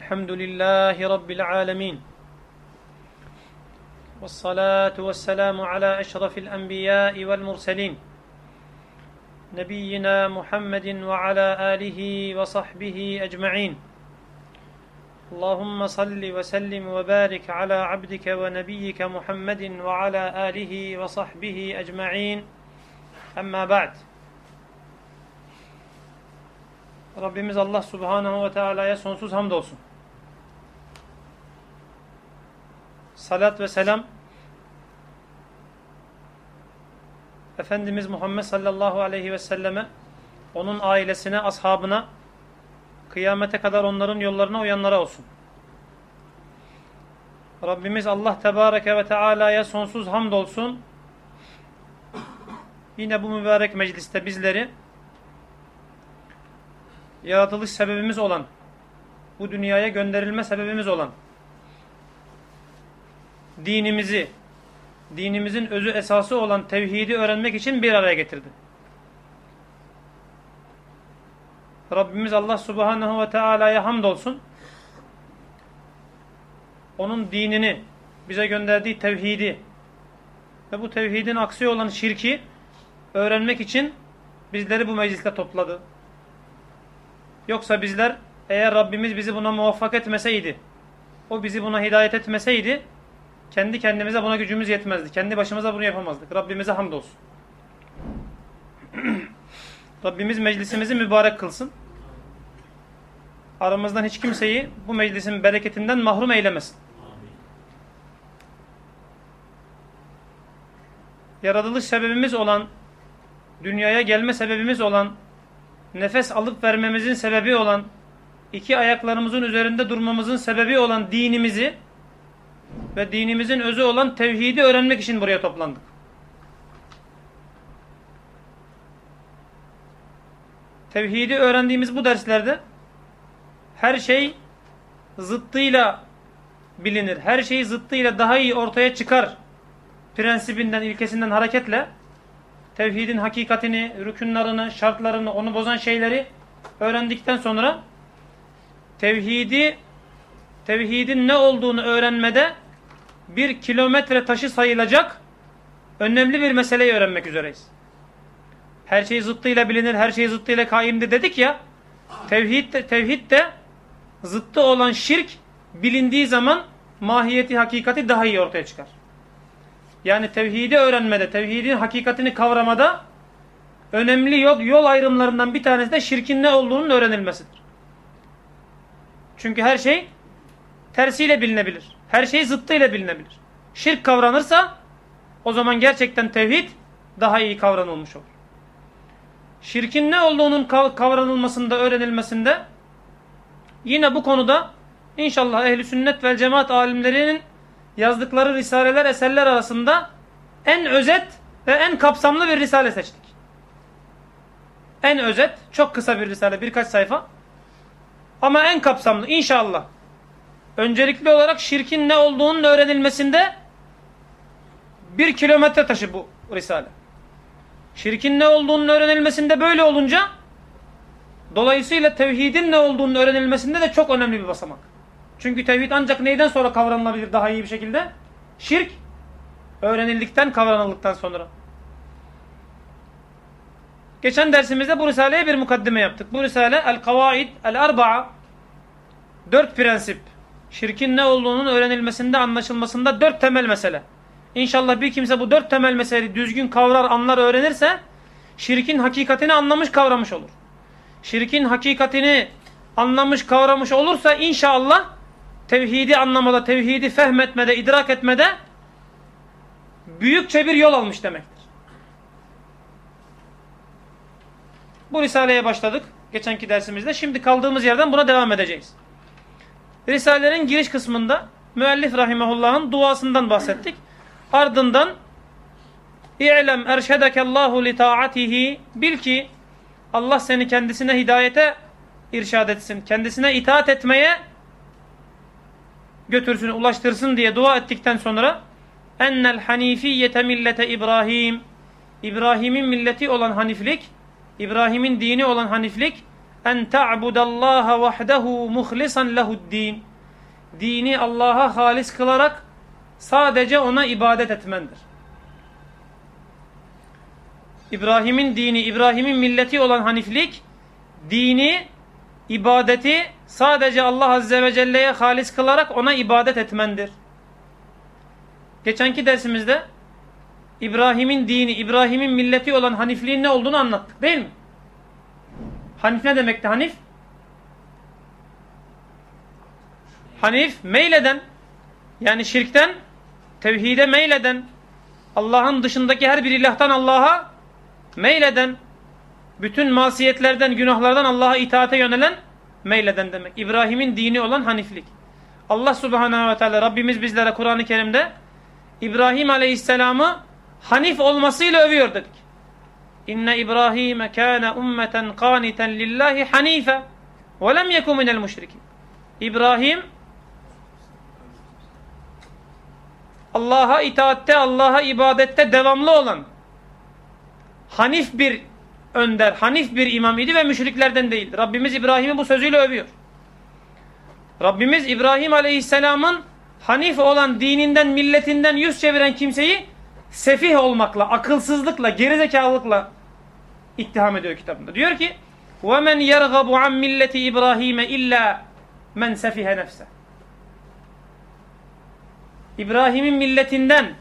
الحمد لله رب العالمين. والصلاة والسلام على أشرف الأنبياء والمرسلين. نبينا محمد وعلى آله وصحبه أجمعين. اللهم صل وسلم وبارك على عبدك ونبيك محمد وعلى آله وصحبه أجمعين. أما بعد. Rabbimiz Allah Subhanahu ve Teala'ya sonsuz hamdolsun. Salat ve selam Efendimiz Muhammed sallallahu aleyhi ve selleme, onun ailesine, ashabına, kıyamete kadar onların yollarına uyanlara olsun. Rabbimiz Allah Tebareke ve Teala'ya sonsuz hamdolsun. Yine bu mübarek mecliste bizleri yaratılış sebebimiz olan, bu dünyaya gönderilme sebebimiz olan dinimizi, dinimizin özü esası olan tevhidi öğrenmek için bir araya getirdi. Rabbimiz Allah Subhanahu ve Teala'ya hamdolsun. Onun dinini, bize gönderdiği tevhidi ve bu tevhidin aksi olan şirki öğrenmek için bizleri bu mecliste topladı. Yoksa bizler eğer Rabbimiz bizi buna muvaffak etmeseydi, o bizi buna hidayet etmeseydi, kendi kendimize buna gücümüz yetmezdi. Kendi başımıza bunu yapamazdık. Rabbimize hamdolsun. Rabbimiz meclisimizi mübarek kılsın. Aramızdan hiç kimseyi bu meclisin bereketinden mahrum eylemesin. Yaratılış sebebimiz olan, dünyaya gelme sebebimiz olan, nefes alıp vermemizin sebebi olan, iki ayaklarımızın üzerinde durmamızın sebebi olan dinimizi ve dinimizin özü olan tevhidi öğrenmek için buraya toplandık. Tevhidi öğrendiğimiz bu derslerde her şey zıttıyla bilinir. Her şey zıttıyla daha iyi ortaya çıkar prensibinden, ilkesinden hareketle tevhidin hakikatini, rükünlerini, şartlarını, onu bozan şeyleri öğrendikten sonra tevhidi tevhidin ne olduğunu öğrenmede bir kilometre taşı sayılacak önemli bir meseleyi öğrenmek üzereyiz. Her şey zıttıyla bilinir, her şey zıttıyla kaimdir dedik ya. Tevhid de, tevhid de zıttı olan şirk bilindiği zaman mahiyeti, hakikati daha iyi ortaya çıkar. Yani tevhidi öğrenmede, tevhidin hakikatini kavramada önemli yol, yol ayrımlarından bir tanesi de şirkin ne olduğunun öğrenilmesidir. Çünkü her şey tersiyle bilinebilir. Her şey zıttıyla bilinebilir. Şirk kavranırsa o zaman gerçekten tevhid daha iyi kavranılmış olur. Şirkin ne olduğunun kavranılmasında, öğrenilmesinde yine bu konuda inşallah ehli sünnet vel cemaat alimlerinin yazdıkları risaleler, eserler arasında en özet ve en kapsamlı bir risale seçtik. En özet, çok kısa bir risale, birkaç sayfa. Ama en kapsamlı inşallah. Öncelikli olarak şirkin ne olduğunun öğrenilmesinde bir kilometre taşı bu risale. Şirkin ne olduğunun öğrenilmesinde böyle olunca dolayısıyla tevhidin ne olduğunun öğrenilmesinde de çok önemli bir basamak. Çünkü tevhid ancak neyden sonra kavranılabilir daha iyi bir şekilde? Şirk öğrenildikten, kavranıldıktan sonra. Geçen dersimizde bu risaleye bir mukaddime yaptık. Bu risale El-Kavaid El-Arba'a dört prensip. Şirkin ne olduğunun öğrenilmesinde, anlaşılmasında dört temel mesele. İnşallah bir kimse bu dört temel meseleyi düzgün kavrar, anlar, öğrenirse şirkin hakikatini anlamış, kavramış olur. Şirkin hakikatini anlamış, kavramış olursa inşallah tevhidi anlamada, tevhidi fehmetmede, idrak etmede büyükçe bir yol almış demektir. Bu risaleye başladık geçenki dersimizde. Şimdi kaldığımız yerden buna devam edeceğiz. Risalenin giriş kısmında müellif rahimehullah'ın duasından bahsettik. Ardından İ'lem erşedekallahu li taatihi bil ki Allah seni kendisine hidayete irşad etsin. Kendisine itaat etmeye götürsün, ulaştırsın diye dua ettikten sonra ennel hanifiyete millete İbrahim İbrahim'in milleti olan haniflik İbrahim'in dini olan haniflik en ta'budallaha vahdehu muhlisan lehu'd-din. Dini Allah'a halis kılarak sadece ona ibadet etmendir. İbrahim'in dini, İbrahim'in milleti olan Haniflik, dini, ibadeti sadece Allah Azze ve Celle'ye halis kılarak ona ibadet etmendir. Geçenki dersimizde İbrahim'in dini, İbrahim'in milleti olan Hanifliğin ne olduğunu anlattık değil mi? Hanif ne demekti Hanif? Hanif meyleden yani şirkten tevhide meyleden Allah'ın dışındaki her bir ilahtan Allah'a meyleden bütün masiyetlerden, günahlardan Allah'a itaate yönelen meyleden demek. İbrahim'in dini olan Haniflik. Allah Subhanahu ve Teala Rabbimiz bizlere Kur'an-ı Kerim'de İbrahim Aleyhisselam'ı Hanif olmasıyla övüyor dedik. İnne İbrahim kana ummeten qaniten lillahi hanife ve lem yekun minel müşrikin. İbrahim Allah'a itaatte, Allah'a ibadette devamlı olan Hanif bir önder, Hanif bir imam idi ve müşriklerden değil. Rabbimiz İbrahim'i bu sözüyle övüyor. Rabbimiz İbrahim Aleyhisselam'ın Hanif olan dininden, milletinden yüz çeviren kimseyi sefih olmakla, akılsızlıkla, gerizekalılıkla ittiham ediyor kitabında. Diyor ki: "Ve men yergabu an milleti İbrahim illa men sefihe nefse." İbrahim'in milletinden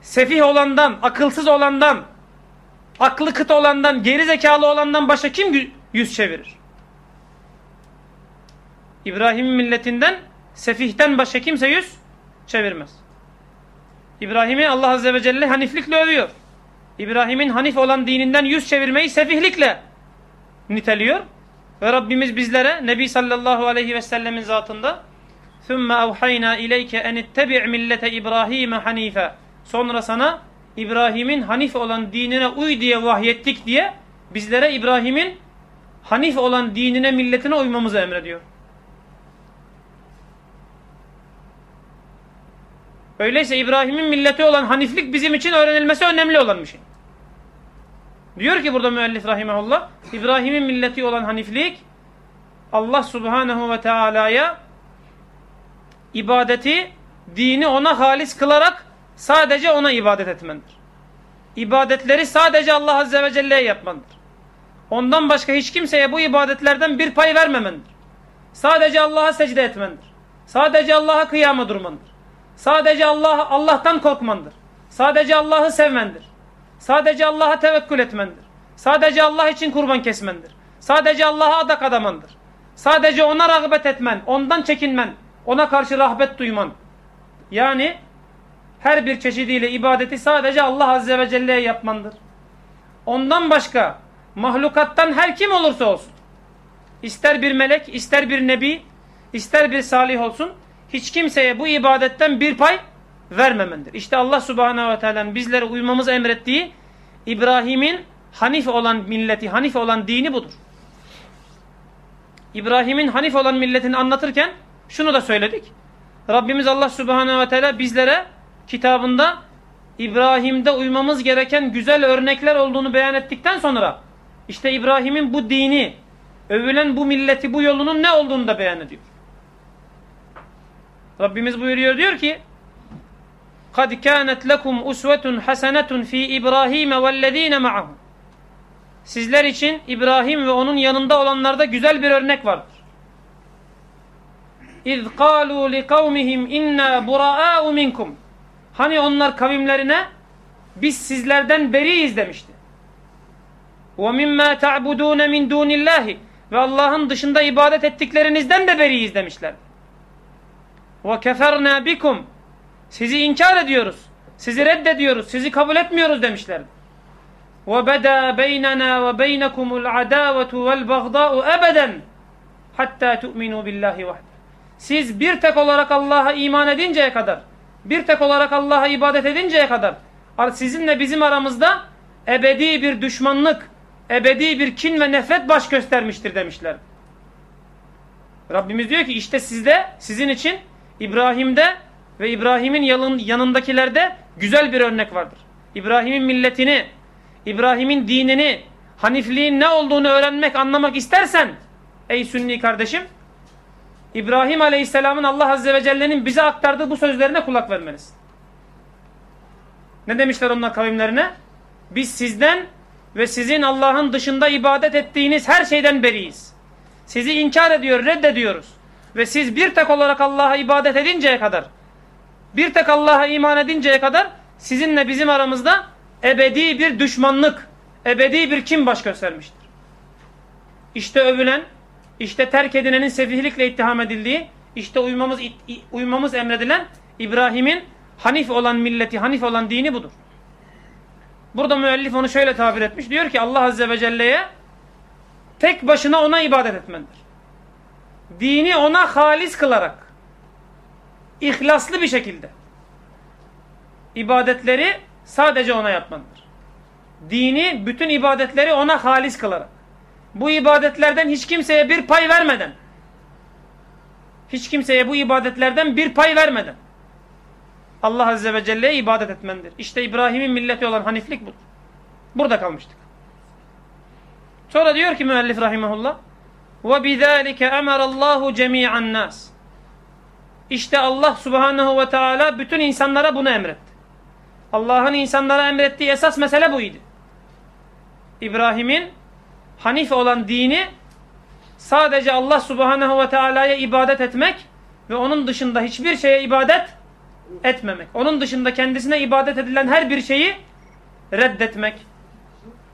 sefih olandan, akılsız olandan, aklı kıt olandan, geri zekalı olandan başka kim yüz çevirir? İbrahim'in milletinden sefihten başka kimse yüz çevirmez. İbrahim'i Allah Azze ve Celle haniflikle övüyor. İbrahim'in hanif olan dininden yüz çevirmeyi sefihlikle niteliyor. Ve Rabbimiz bizlere Nebi sallallahu aleyhi ve sellemin zatında ثُمَّ اَوْحَيْنَا اِلَيْكَ اَنِ اتَّبِعْ مِلَّةَ اِبْرَاهِيمَ حَن۪يفًا Sonra sana İbrahim'in hanif olan dinine uy diye vahyettik diye bizlere İbrahim'in hanif olan dinine milletine uymamızı emrediyor. Öyleyse İbrahim'in milleti olan haniflik bizim için öğrenilmesi önemli olan bir şey. Diyor ki burada müellif rahimahullah İbrahim'in milleti olan haniflik Allah subhanehu ve teala'ya ibadeti dini ona halis kılarak sadece ona ibadet etmendir. İbadetleri sadece Allah azze ve celle'ye yapmandır. Ondan başka hiç kimseye bu ibadetlerden bir pay vermemendir. Sadece Allah'a secde etmendir. Sadece Allah'a kıyama durmandır. Sadece Allah Allah'tan korkmandır. Sadece Allah'ı sevmendir. Sadece Allah'a tevekkül etmendir. Sadece Allah için kurban kesmendir. Sadece Allah'a adak adamandır. Sadece ona rağbet etmen, ondan çekinmen, ona karşı rahbet duyman. Yani her bir çeşidiyle ibadeti sadece Allah Azze ve Celle'ye yapmandır. Ondan başka mahlukattan her kim olursa olsun, ister bir melek, ister bir nebi, ister bir salih olsun, hiç kimseye bu ibadetten bir pay vermemendir. İşte Allah Subhanahu ve Teala'nın bizlere uymamızı emrettiği İbrahim'in Hanif olan milleti, Hanif olan dini budur. İbrahim'in Hanif olan milletini anlatırken şunu da söyledik. Rabbimiz Allah Subhanahu ve Teala bizlere kitabında İbrahim'de uymamız gereken güzel örnekler olduğunu beyan ettikten sonra işte İbrahim'in bu dini, övülen bu milleti, bu yolunun ne olduğunu da beyan ediyor. Rabbimiz buyuruyor diyor ki قَدْ كَانَتْ لَكُمْ اُسْوَةٌ حَسَنَةٌ ف۪ي إِبْرَاهِيمَ وَالَّذ۪ينَ مَعَهُ Sizler için İbrahim ve onun yanında olanlarda güzel bir örnek vardır. اِذْ قَالُوا لِقَوْمِهِمْ اِنَّا بُرَآءُ مِنْكُمْ Hani onlar kavimlerine biz sizlerden beriyiz demişti. وَمِمَّا تَعْبُدُونَ مِنْ دُونِ اللّٰهِ Ve Allah'ın dışında ibadet ettiklerinizden de beriyiz Ve keferna bikum. Sizi inkar ediyoruz. Sizi reddediyoruz. Sizi kabul etmiyoruz demişlerdi. Ve beda beynena ve beynekumul adavetu vel bagda'u ebeden hatta tu'minu billahi vahde. Siz bir tek olarak Allah'a iman edinceye kadar, bir tek olarak Allah'a ibadet edinceye kadar sizinle bizim aramızda ebedi bir düşmanlık, ebedi bir kin ve nefret baş göstermiştir demişler. Rabbimiz diyor ki işte sizde, sizin için İbrahim'de ve İbrahim'in yanındakilerde güzel bir örnek vardır. İbrahim'in milletini, İbrahim'in dinini, Hanifliğin ne olduğunu öğrenmek, anlamak istersen ey Sünni kardeşim İbrahim Aleyhisselam'ın Allah Azze ve Celle'nin bize aktardığı bu sözlerine kulak vermelisin. Ne demişler onlar kavimlerine? Biz sizden ve sizin Allah'ın dışında ibadet ettiğiniz her şeyden beriyiz. Sizi inkar ediyor, reddediyoruz. Ve siz bir tek olarak Allah'a ibadet edinceye kadar, bir tek Allah'a iman edinceye kadar sizinle bizim aramızda ebedi bir düşmanlık, ebedi bir kim baş göstermiştir. İşte övülen, işte terk edilenin sefihlikle ittiham edildiği, işte uymamız, uymamız emredilen İbrahim'in Hanif olan milleti, Hanif olan dini budur. Burada müellif onu şöyle tabir etmiş. Diyor ki Allah Azze ve Celle'ye tek başına ona ibadet etmendir. Dini ona halis kılarak, ihlaslı bir şekilde ibadetleri sadece ona yapmandır. Dini, bütün ibadetleri ona halis kılarak. Bu ibadetlerden hiç kimseye bir pay vermeden, hiç kimseye bu ibadetlerden bir pay vermeden, Allah Azze ve Celle'ye ibadet etmendir. İşte İbrahim'in milleti olan haniflik budur. Burada kalmıştık. Sonra diyor ki müellif rahimahullah ve bizalike emarallahu cemi'an nas. İşte Allah subhanahu ve teala bütün insanlara bunu emretti. Allah'ın insanlara emrettiği esas mesele buydu. İbrahim'in Hanif olan dini sadece Allah subhanahu ve teala'ya ibadet etmek ve onun dışında hiçbir şeye ibadet etmemek. Onun dışında kendisine ibadet edilen her bir şeyi reddetmek.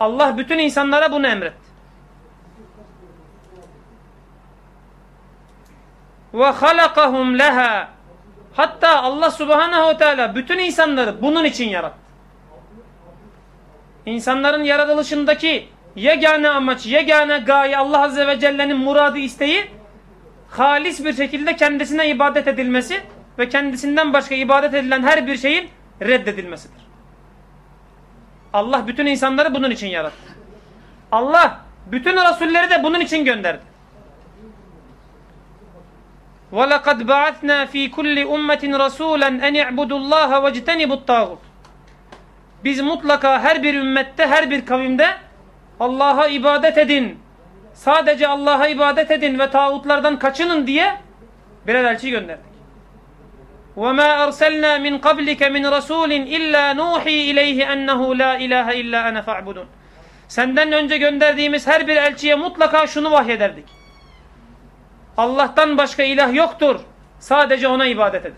Allah bütün insanlara bunu emretti. Ve halakahum leha Hatta Allah subhanahu teala bütün insanları bunun için yarattı. İnsanların yaratılışındaki yegane amaç, yegane gaye Allah azze ve celle'nin muradı isteği halis bir şekilde kendisine ibadet edilmesi ve kendisinden başka ibadet edilen her bir şeyin reddedilmesidir. Allah bütün insanları bunun için yarattı. Allah bütün Resulleri de bunun için gönderdi. وَلَقَدْ بَعَثْنَا ف۪ي كُلِّ اُمَّةٍ رَسُولًا اَنْ اِعْبُدُوا اللّٰهَ وَاجْتَنِبُوا الطَّاغُوتِ Biz mutlaka her bir ümmette, her bir kavimde Allah'a ibadet edin. Sadece Allah'a ibadet edin ve tağutlardan kaçının diye birer elçi gönderdik. وَمَا أَرْسَلْنَا مِنْ قَبْلِكَ مِنْ رَسُولٍ إِلَّا نُوحِي إِلَيْهِ أَنَّهُ لَا إِلَٰهَ إِلَّا أَنَا فَاعْبُدُونَ Senden önce gönderdiğimiz her bir elçiye mutlaka şunu vahyederdik. Allah'tan başka ilah yoktur. Sadece ona ibadet edin.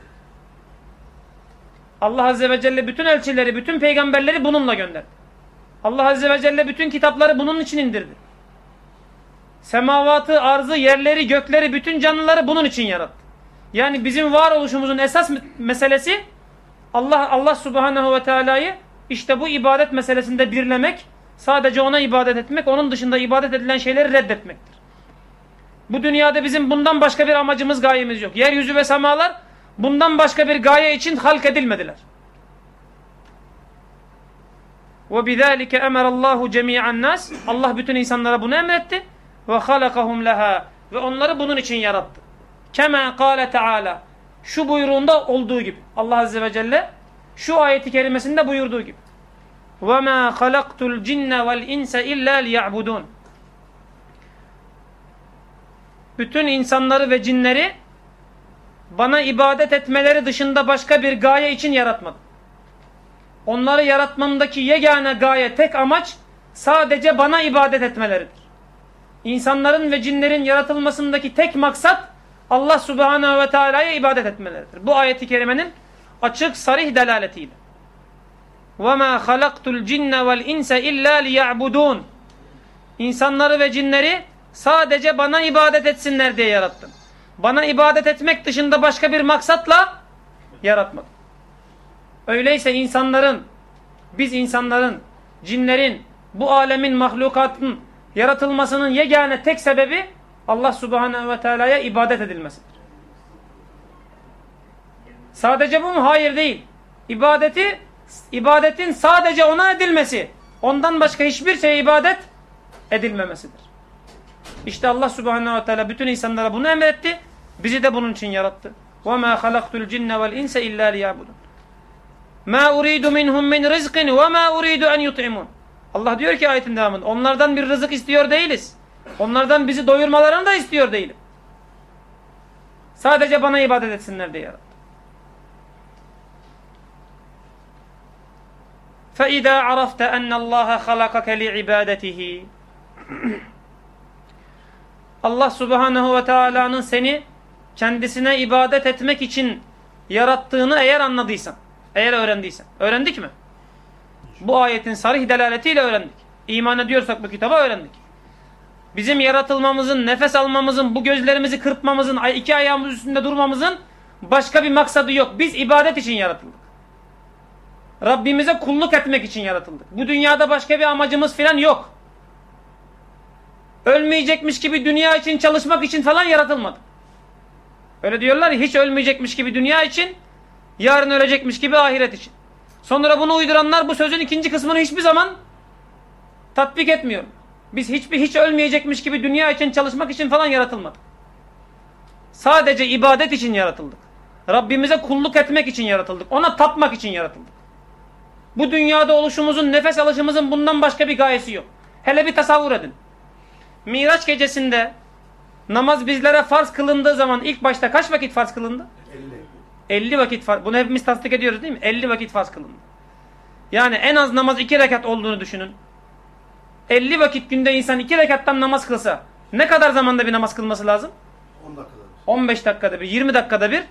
Allah Azze ve Celle bütün elçileri, bütün peygamberleri bununla gönderdi. Allah Azze ve Celle bütün kitapları bunun için indirdi. Semavatı, arzı, yerleri, gökleri, bütün canlıları bunun için yarattı. Yani bizim varoluşumuzun esas meselesi Allah Allah Subhanahu ve Teala'yı işte bu ibadet meselesinde birlemek, sadece ona ibadet etmek, onun dışında ibadet edilen şeyleri reddetmektir. Bu dünyada bizim bundan başka bir amacımız gayemiz yok. Yeryüzü ve semalar bundan başka bir gaye için halk edilmediler. Ve bizalike emarallahu cemi'an nas. Allah bütün insanlara bunu emretti. Ve halakahum leha. Ve onları bunun için yarattı. Kema kâle teâlâ. Şu buyruğunda olduğu gibi. Allah Azze ve Celle şu ayeti kerimesinde buyurduğu gibi. Ve ma halaktul cinne vel insa illa liya'budun Bütün insanları ve cinleri bana ibadet etmeleri dışında başka bir gaye için yaratmadım. Onları yaratmamdaki yegane gaye, tek amaç sadece bana ibadet etmeleridir. İnsanların ve cinlerin yaratılmasındaki tek maksat Allah Subhanahu ve Teala'ya ibadet etmeleridir. Bu ayeti kerimenin açık sarih delaletiyle. وَمَا خَلَقْتُ الْجِنَّ وَالْاِنْسَ اِلَّا لِيَعْبُدُونَ İnsanları ve cinleri sadece bana ibadet etsinler diye yarattım. Bana ibadet etmek dışında başka bir maksatla yaratmadım. Öyleyse insanların, biz insanların, cinlerin, bu alemin, mahlukatın yaratılmasının yegane tek sebebi Allah subhanehu ve teala'ya ibadet edilmesidir. Sadece bu mu? Hayır değil. İbadeti, ibadetin sadece ona edilmesi, ondan başka hiçbir şeye ibadet edilmemesidir. İşte Allah subhanehu ve teala bütün insanlara bunu emretti, bizi de bunun için yarattı. وَمَا خَلَقْتُ الْجِنَّ وَالْاِنْسَ اِلَّا لِيَعْبُدُونَ مَا اُرِيدُ مِنْهُمْ مِنْ رِزْقٍ وَمَا اُرِيدُ اَنْ يُطْعِمُونَ Allah diyor ki ayetin devamında onlardan bir rızık istiyor değiliz. Onlardan bizi doyurmalarını da istiyor değilim. Sadece bana ibadet etsinler diye yarattı. فَاِذَا عَرَفْتَ اَنَّ اللّٰهَ خَلَقَكَ لِعِبَادَتِهِ Allah subhanehu ve teala'nın seni kendisine ibadet etmek için yarattığını eğer anladıysan, eğer öğrendiysen. Öğrendik mi? Bu ayetin sarih delaletiyle öğrendik. İman ediyorsak bu kitaba öğrendik. Bizim yaratılmamızın, nefes almamızın, bu gözlerimizi kırpmamızın, iki ayağımız üstünde durmamızın başka bir maksadı yok. Biz ibadet için yaratıldık. Rabbimize kulluk etmek için yaratıldık. Bu dünyada başka bir amacımız falan yok. Ölmeyecekmiş gibi dünya için çalışmak için falan yaratılmadık. Öyle diyorlar ya hiç ölmeyecekmiş gibi dünya için, yarın ölecekmiş gibi ahiret için. Sonra bunu uyduranlar bu sözün ikinci kısmını hiçbir zaman tatbik etmiyor. Biz hiçbir hiç ölmeyecekmiş gibi dünya için çalışmak için falan yaratılmadık. Sadece ibadet için yaratıldık. Rabbimize kulluk etmek için yaratıldık. Ona tapmak için yaratıldık. Bu dünyada oluşumuzun, nefes alışımızın bundan başka bir gayesi yok. Hele bir tasavvur edin. Miraç gecesinde namaz bizlere farz kılındığı zaman ilk başta kaç vakit farz kılındı? 50. 50 vakit farz. Bunu hepimiz tasdik ediyoruz değil mi? 50 vakit farz kılındı. Yani en az namaz 2 rekat olduğunu düşünün. 50 vakit günde insan 2 rekattan namaz kılsa ne kadar zamanda bir namaz kılması lazım? 10 dakikada bir. 15 dakikada bir, 20 dakikada bir.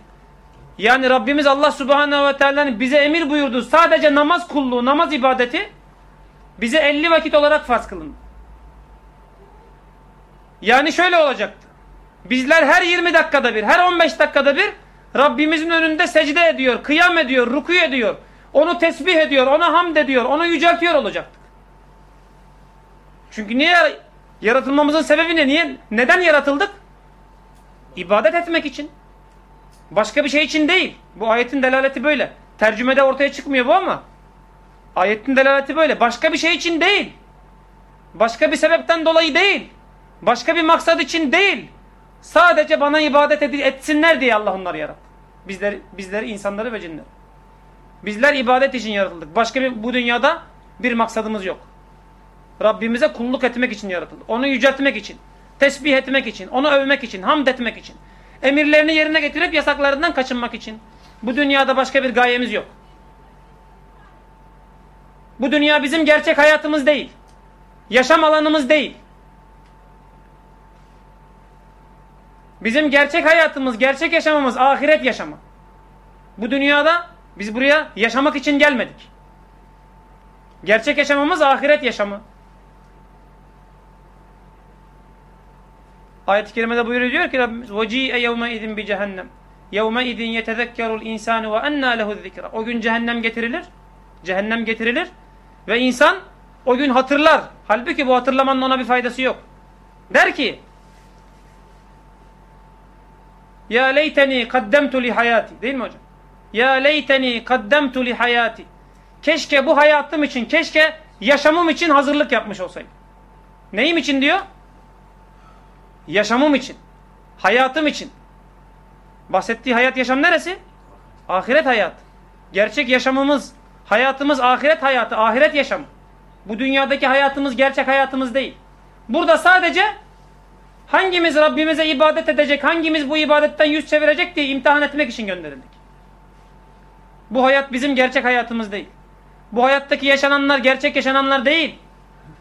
Yani Rabbimiz Allah Subhanahu ve Teala'nın bize emir buyurduğu sadece namaz kulluğu, namaz ibadeti bize 50 vakit olarak farz kılındı. Yani şöyle olacaktı. Bizler her 20 dakikada bir, her 15 dakikada bir Rabbimizin önünde secde ediyor, kıyam ediyor, ruku ediyor. Onu tesbih ediyor, ona hamd ediyor, onu yüceltiyor olacaktık. Çünkü niye yaratılmamızın sebebi ne? Niye? Neden yaratıldık? İbadet etmek için. Başka bir şey için değil. Bu ayetin delaleti böyle. Tercümede ortaya çıkmıyor bu ama ayetin delaleti böyle. Başka bir şey için değil. Başka bir sebepten dolayı değil. Başka bir maksat için değil. Sadece bana ibadet etsinler diye Allah onları yarattı. Bizleri, bizleri insanları ve cinleri. Bizler ibadet için yaratıldık. Başka bir bu dünyada bir maksadımız yok. Rabbimize kulluk etmek için yaratıldık. Onu yüceltmek için, tesbih etmek için, onu övmek için, hamd etmek için. Emirlerini yerine getirip yasaklarından kaçınmak için. Bu dünyada başka bir gayemiz yok. Bu dünya bizim gerçek hayatımız değil. Yaşam alanımız değil. Bizim gerçek hayatımız, gerçek yaşamımız ahiret yaşamı. Bu dünyada biz buraya yaşamak için gelmedik. Gerçek yaşamımız ahiret yaşamı. Ayet-i kerimede buyuruyor diyor ki Rabbimiz وَجِيءَ يَوْمَ اِذٍ بِجَهَنَّمْ يَوْمَ اِذٍ يَتَذَكَّرُ الْاِنْسَانُ وَاَنَّا لَهُ الذِّكْرَ O gün cehennem getirilir. Cehennem getirilir. Ve insan o gün hatırlar. Halbuki bu hatırlamanın ona bir faydası yok. Der ki ya leyteni kaddemtu li hayati. Değil mi hocam? Ya leyteni kaddemtu li hayati. Keşke bu hayatım için, keşke yaşamım için hazırlık yapmış olsaydım. Neyim için diyor? Yaşamım için. Hayatım için. Bahsettiği hayat yaşam neresi? Ahiret hayat. Gerçek yaşamımız, hayatımız ahiret hayatı, ahiret yaşamı. Bu dünyadaki hayatımız gerçek hayatımız değil. Burada sadece hangimiz Rabbimize ibadet edecek, hangimiz bu ibadetten yüz çevirecek diye imtihan etmek için gönderildik. Bu hayat bizim gerçek hayatımız değil. Bu hayattaki yaşananlar gerçek yaşananlar değil.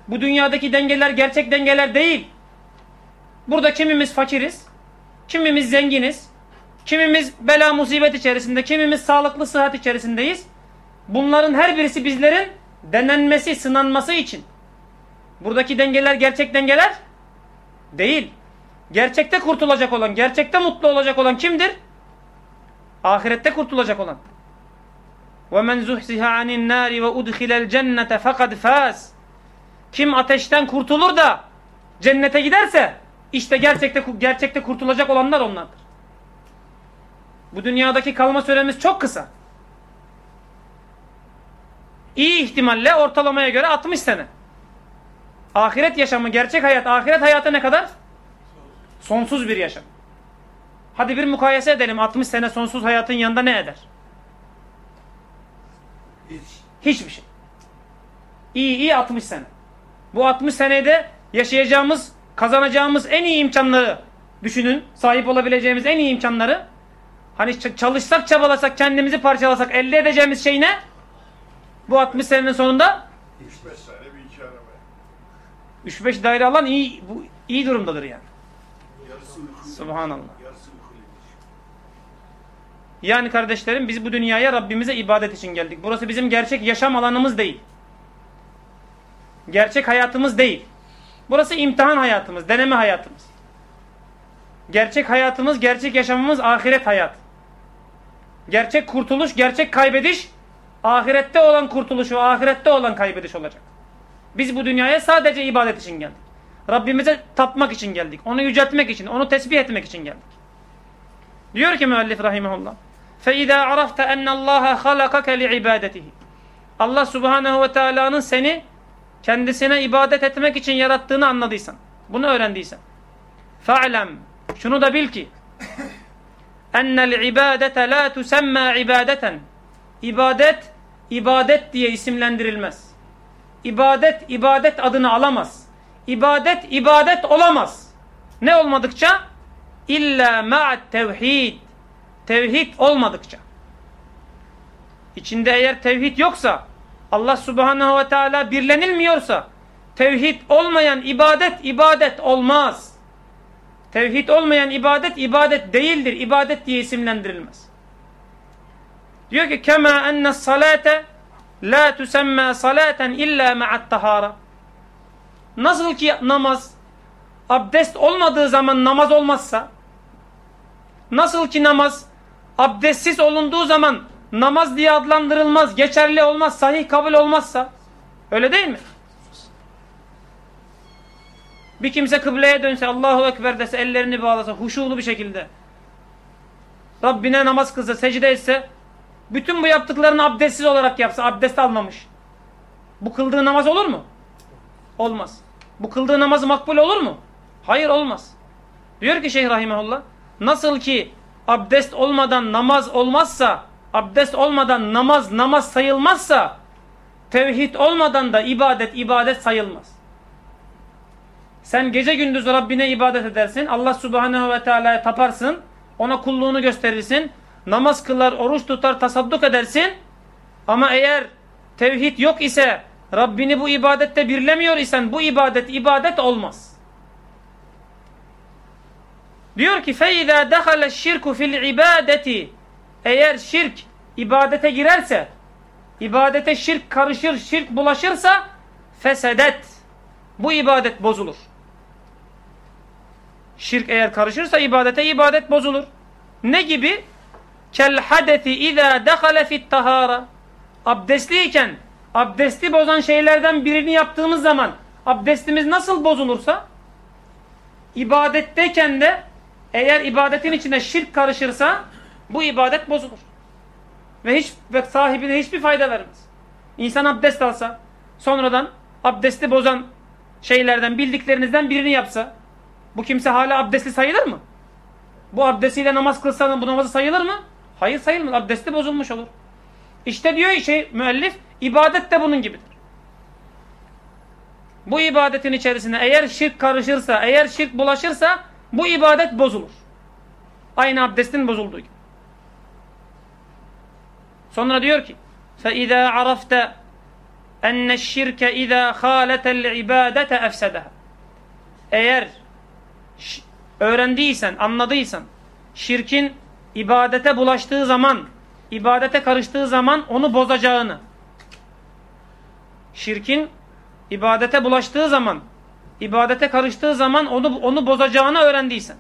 Bu dünyadaki dengeler gerçek dengeler değil. Burada kimimiz fakiriz, kimimiz zenginiz, kimimiz bela musibet içerisinde, kimimiz sağlıklı sıhhat içerisindeyiz. Bunların her birisi bizlerin denenmesi, sınanması için. Buradaki dengeler gerçek dengeler değil. Gerçekte kurtulacak olan, gerçekte mutlu olacak olan kimdir? Ahirette kurtulacak olan. وَمَنْ زُحْزِهَ عَنِ النَّارِ وَاُدْخِلَ الْجَنَّةَ فَقَدْ فَازِ Kim ateşten kurtulur da cennete giderse işte gerçekte gerçekte kurtulacak olanlar onlardır. Bu dünyadaki kalma süremiz çok kısa. İyi ihtimalle ortalamaya göre 60 sene. Ahiret yaşamı, gerçek hayat, ahiret hayatı ne kadar? Sonsuz bir yaşam. Hadi bir mukayese edelim 60 sene sonsuz hayatın yanında ne eder? Hiç. Hiçbir şey. İyi iyi 60 sene. Bu 60 senede yaşayacağımız, kazanacağımız en iyi imkanları düşünün. Sahip olabileceğimiz en iyi imkanları. Hani çalışsak, çabalasak, kendimizi parçalasak elde edeceğimiz şey ne? Bu 60 senenin sonunda 3-5 tane bir iki araba. 3-5 daire alan iyi, bu, iyi durumdadır yani. Subhanallah. Yani kardeşlerim biz bu dünyaya Rabbimize ibadet için geldik. Burası bizim gerçek yaşam alanımız değil. Gerçek hayatımız değil. Burası imtihan hayatımız, deneme hayatımız. Gerçek hayatımız, gerçek yaşamımız ahiret hayat. Gerçek kurtuluş, gerçek kaybediş ahirette olan kurtuluş ve ahirette olan kaybediş olacak. Biz bu dünyaya sadece ibadet için geldik. Rabbimize tapmak için geldik. Onu yüceltmek için, onu tesbih etmek için geldik. Diyor ki müellif rahimahullah. فَاِذَا عَرَفْتَ اَنَّ اللّٰهَ خَلَقَكَ لِعِبَادَتِهِ Allah subhanehu ve teala'nın seni kendisine ibadet etmek için yarattığını anladıysan, bunu öğrendiysen. فَعْلَمْ Şunu da bil ki اَنَّ الْعِبَادَةَ لَا تُسَمَّى عِبَادَةً İbadet, ibadet diye isimlendirilmez. İbadet, ibadet adını alamaz. İbadet, ibadet olamaz. Ne olmadıkça? İlla ma'at tevhid. Tevhid olmadıkça. İçinde eğer tevhid yoksa, Allah subhanahu ve teala birlenilmiyorsa, tevhid olmayan ibadet, ibadet olmaz. Tevhid olmayan ibadet, ibadet değildir. İbadet diye isimlendirilmez. Diyor ki, kema enne salate la tusemma salaten illa ma'at tahara. Nasıl ki namaz, abdest olmadığı zaman namaz olmazsa, nasıl ki namaz, abdestsiz olunduğu zaman namaz diye adlandırılmaz, geçerli olmaz, sahih kabul olmazsa, öyle değil mi? Bir kimse kıbleye dönse, Allahu Ekber dese, ellerini bağlasa, huşulu bir şekilde, Rabbine namaz kılsa, secde etse, bütün bu yaptıklarını abdestsiz olarak yapsa, abdest almamış. Bu kıldığı namaz olur mu? Olmaz. Bu kıldığı namaz makbul olur mu? Hayır olmaz. Diyor ki Şeyh Rahimahullah, nasıl ki abdest olmadan namaz olmazsa, abdest olmadan namaz namaz sayılmazsa, tevhid olmadan da ibadet ibadet sayılmaz. Sen gece gündüz Rabbine ibadet edersin, Allah Subhanahu ve Teala'ya taparsın, ona kulluğunu gösterirsin, namaz kılar, oruç tutar, tasadduk edersin. Ama eğer tevhid yok ise, Rabbini bu ibadette birlemiyor isen bu ibadet ibadet olmaz. Diyor ki feiza dakhala şirku fil ibadeti eğer şirk ibadete girerse ibadete şirk karışır, şirk bulaşırsa fesedet bu ibadet bozulur. Şirk eğer karışırsa ibadete ibadet bozulur. Ne gibi? Kel hadeti izâ dehale fit tahara. Abdestliyken abdesti bozan şeylerden birini yaptığımız zaman abdestimiz nasıl bozulursa ibadetteyken de eğer ibadetin içine şirk karışırsa bu ibadet bozulur. Ve hiç ve sahibine hiçbir fayda vermez. İnsan abdest alsa sonradan abdesti bozan şeylerden bildiklerinizden birini yapsa bu kimse hala abdestli sayılır mı? Bu abdestiyle namaz kılsa bu namazı sayılır mı? Hayır sayılmaz. Abdesti bozulmuş olur. İşte diyor şey müellif ibadet de bunun gibidir. Bu ibadetin içerisine eğer şirk karışırsa, eğer şirk bulaşırsa bu ibadet bozulur. Aynı abdestin bozulduğu gibi. Sonra diyor ki فَاِذَا عَرَفْتَ اَنَّ الشِّرْكَ اِذَا خَالَتَ الْعِبَادَةَ اَفْسَدَهَا Eğer öğrendiysen, anladıysan şirkin ibadete bulaştığı zaman, ibadete karıştığı zaman onu bozacağını, şirkin ibadete bulaştığı zaman, ibadete karıştığı zaman onu onu bozacağını öğrendiysen.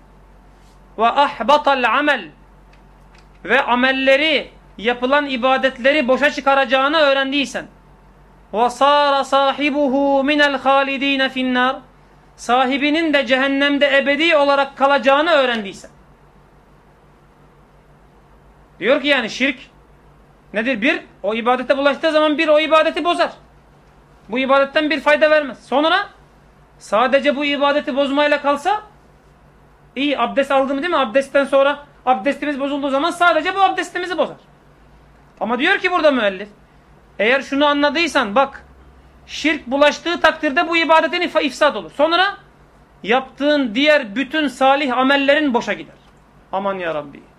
Ve ahbatal amel. Ve amelleri yapılan ibadetleri boşa çıkaracağını öğrendiysen. Ve sara sahibuhu minel halidine finnar. Sahibinin de cehennemde ebedi olarak kalacağını öğrendiysen diyor ki yani şirk nedir? Bir, o ibadete bulaştığı zaman bir o ibadeti bozar. Bu ibadetten bir fayda vermez. Sonra sadece bu ibadeti bozmayla kalsa iyi abdest aldım değil mi? Abdestten sonra abdestimiz bozulduğu zaman sadece bu abdestimizi bozar. Ama diyor ki burada müellif eğer şunu anladıysan bak Şirk bulaştığı takdirde bu ibadetin if- ifsad olur. Sonra yaptığın diğer bütün salih amellerin boşa gider. Aman ya Rabbi.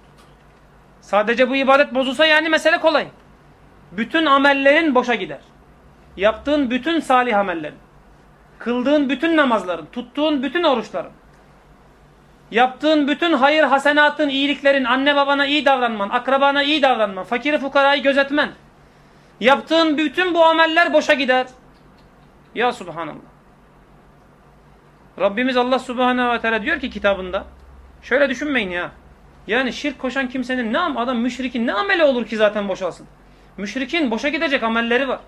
Sadece bu ibadet bozulsa yani mesele kolay. Bütün amellerin boşa gider. Yaptığın bütün salih amellerin. Kıldığın bütün namazların, tuttuğun bütün oruçların. Yaptığın bütün hayır, hasenatın, iyiliklerin, anne babana iyi davranman, akrabana iyi davranman, fakiri fukarayı gözetmen. Yaptığın bütün bu ameller boşa gider. Ya Subhanallah. Rabbimiz Allah Subhanahu ve Teala diyor ki kitabında, şöyle düşünmeyin ya. Yani şirk koşan kimsenin ne am adam müşrikin ne ameli olur ki zaten boşalsın? Müşrikin boşa gidecek amelleri var.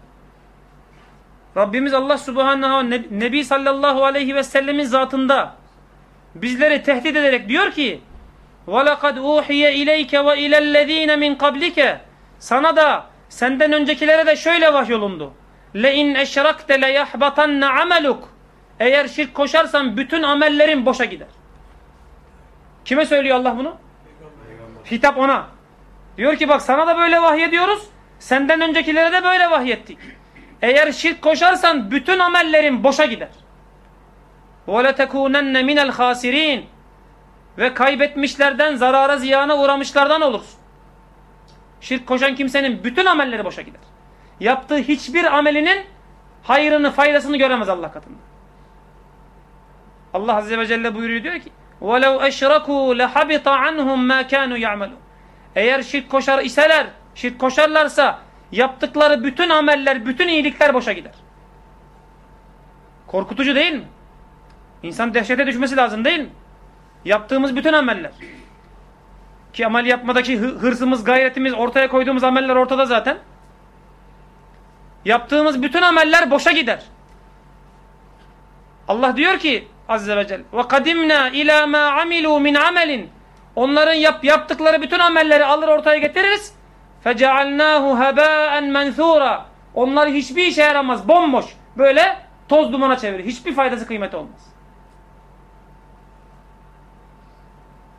Rabbimiz Allah Subhanahu ve Nebi sallallahu aleyhi ve sellemin zatında bizleri tehdit ederek diyor ki وَلَقَدْ اُوحِيَ اِلَيْكَ وَاِلَى الَّذ۪ينَ مِنْ قَبْلِكَ Sana da senden öncekilere de şöyle vahyolundu. لَاِنْ اَشْرَكْتَ لَيَحْبَطَنَّ عَمَلُكَ Eğer şirk koşarsan bütün amellerin boşa gider. Kime söylüyor Allah bunu? Hitap ona. Diyor ki bak sana da böyle vahyediyoruz. Senden öncekilere de böyle vahyettik. Eğer şirk koşarsan bütün amellerin boşa gider. وَلَتَكُونَنَّ مِنَ الْخَاسِرِينَ Ve kaybetmişlerden, zarara ziyana uğramışlardan olursun. Şirk koşan kimsenin bütün amelleri boşa gider. Yaptığı hiçbir amelinin hayrını, faydasını göremez Allah katında. Allah Azze ve Celle buyuruyor diyor ki وَلَوْ اَشْرَكُوا لَحَبِطَ عَنْهُمْ مَا كَانُوا يَعْمَلُونَ Eğer şirk koşar iseler, şirk koşarlarsa yaptıkları bütün ameller, bütün iyilikler boşa gider. Korkutucu değil mi? İnsan dehşete düşmesi lazım değil mi? Yaptığımız bütün ameller. Ki amel yapmadaki hırsımız, gayretimiz, ortaya koyduğumuz ameller ortada zaten. Yaptığımız bütün ameller boşa gider. Allah diyor ki Azze ve Celle. Ve kadimna ila ma amilu min amelin. Onların yap, yaptıkları bütün amelleri alır ortaya getiririz. Fecealnahu hebaen mensura. Onlar hiçbir işe yaramaz. Bomboş. Böyle toz dumana çevirir. Hiçbir faydası kıymeti olmaz.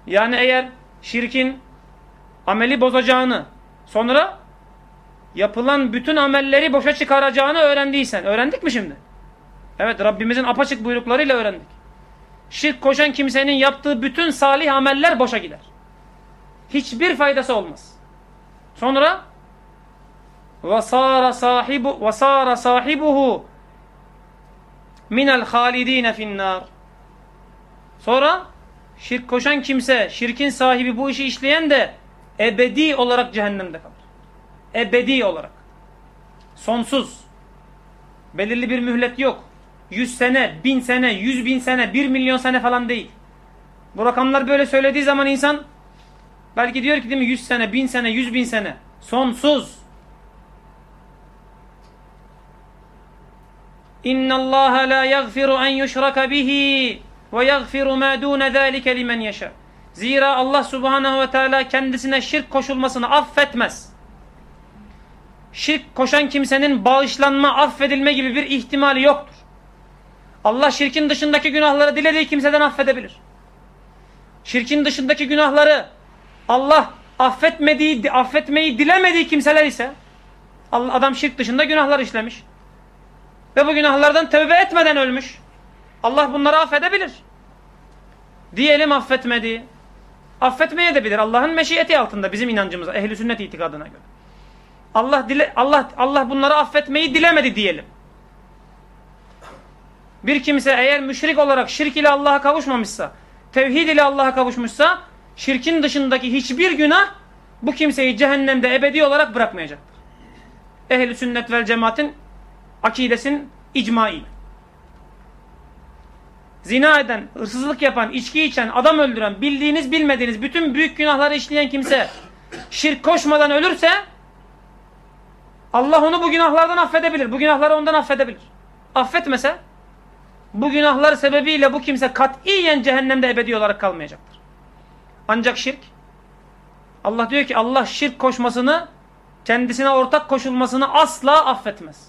Yani eğer şirkin ameli bozacağını sonra yapılan bütün amelleri boşa çıkaracağını öğrendiysen. Öğrendik mi şimdi? Evet Rabbimizin apaçık buyruklarıyla öğrendik. Şirk koşan kimsenin yaptığı bütün salih ameller boşa gider. Hiçbir faydası olmaz. Sonra وَصَارَ صَاحِبُ وَصَارَ صَاحِبُهُ مِنَ الْخَالِد۪ينَ فِي النَّارِ Sonra şirk koşan kimse, şirkin sahibi bu işi işleyen de ebedi olarak cehennemde kalır. Ebedi olarak. Sonsuz. Belirli bir mühlet yok. 100 sene, 1000 sene, 100 bin sene, 1 milyon sene falan değil. Bu rakamlar böyle söylediği zaman insan belki diyor ki değil mi 100 sene, 1000 sene, 100 bin sene. Sonsuz. İnna Allah la yaghfiru en yushraka bihi ve yaghfiru ma dun zalika limen yasha. Zira Allah Subhanahu ve Teala kendisine şirk koşulmasını affetmez. Şirk koşan kimsenin bağışlanma, affedilme gibi bir ihtimali yoktur. Allah şirkin dışındaki günahları dilediği kimseden affedebilir. Şirkin dışındaki günahları Allah affetmediği, affetmeyi dilemediği kimseler ise adam şirk dışında günahlar işlemiş. Ve bu günahlardan tövbe etmeden ölmüş. Allah bunları affedebilir. Diyelim affetmedi. Affetmeye de bilir. Allah'ın meşiyeti altında bizim inancımıza, ehli sünnet itikadına göre. Allah dile Allah Allah bunları affetmeyi dilemedi diyelim. Bir kimse eğer müşrik olarak şirk ile Allah'a kavuşmamışsa, tevhid ile Allah'a kavuşmuşsa, şirkin dışındaki hiçbir günah bu kimseyi cehennemde ebedi olarak bırakmayacaktır. Ehli sünnet vel cemaatin akidesin icmai. Zina eden, hırsızlık yapan, içki içen, adam öldüren, bildiğiniz bilmediğiniz bütün büyük günahları işleyen kimse şirk koşmadan ölürse Allah onu bu günahlardan affedebilir. Bu günahları ondan affedebilir. Affetmese bu günahlar sebebiyle bu kimse katiyen cehennemde ebedi olarak kalmayacaktır. Ancak şirk Allah diyor ki Allah şirk koşmasını kendisine ortak koşulmasını asla affetmez.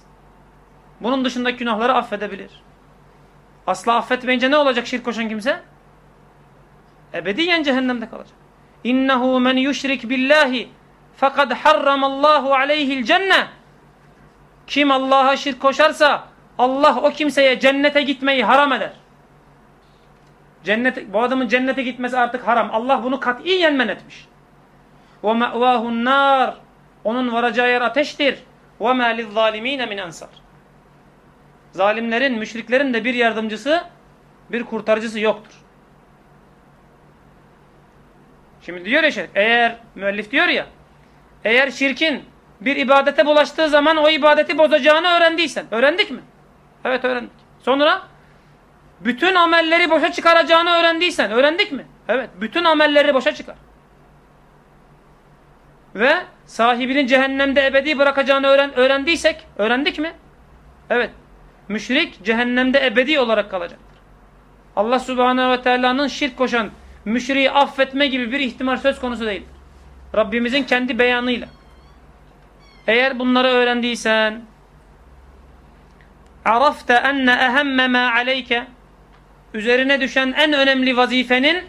Bunun dışındaki günahları affedebilir. Asla affetmeyince ne olacak şirk koşan kimse? Ebediyen cehennemde kalacak. İnnehu men yuşrik billahi fekad harramallahu aleyhil cenne. Kim Allah'a şirk koşarsa Allah o kimseye cennete gitmeyi haram eder. Cennet, bu adamın cennete gitmesi artık haram. Allah bunu katiyen men etmiş. وَمَأْوَاهُ النَّارِ Onun varacağı yer ateştir. وَمَا لِلظَّالِم۪ينَ مِنْ ansar. Zalimlerin, müşriklerin de bir yardımcısı, bir kurtarıcısı yoktur. Şimdi diyor ya şey, eğer müellif diyor ya, eğer şirkin bir ibadete bulaştığı zaman o ibadeti bozacağını öğrendiysen, öğrendik mi? Evet öğrendik. Sonra bütün amelleri boşa çıkaracağını öğrendiysen, öğrendik mi? Evet, bütün amelleri boşa çıkar. Ve sahibinin cehennemde ebedi bırakacağını öğren öğrendiysek, öğrendik mi? Evet, müşrik cehennemde ebedi olarak kalacaktır. Allah Subhanahu ve Teala'nın şirk koşan müşriği affetme gibi bir ihtimal söz konusu değildir. Rabbimizin kendi beyanıyla. Eğer bunları öğrendiysen arafte enne ehemme ma aleyke üzerine düşen en önemli vazifenin